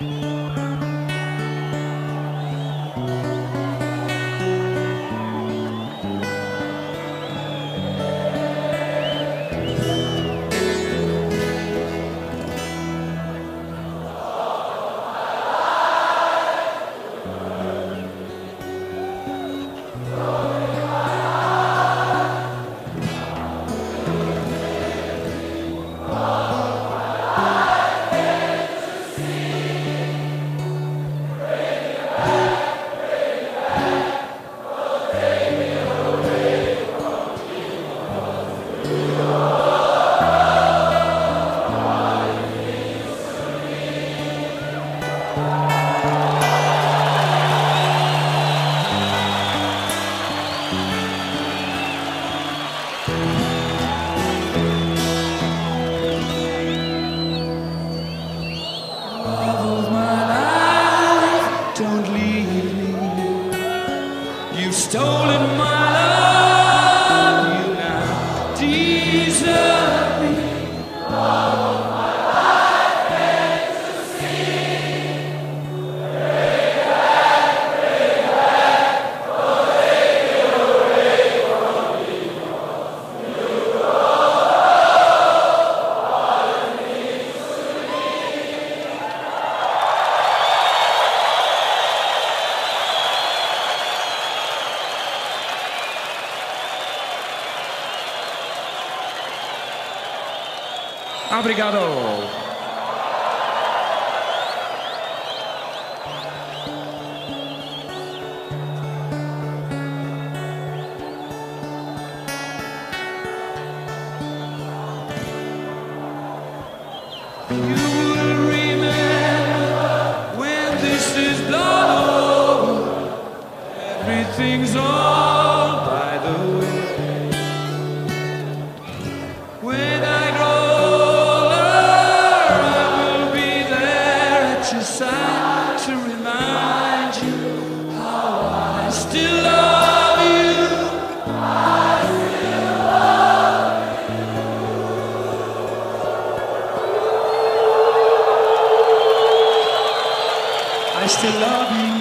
Música Obrigado. You I still love you.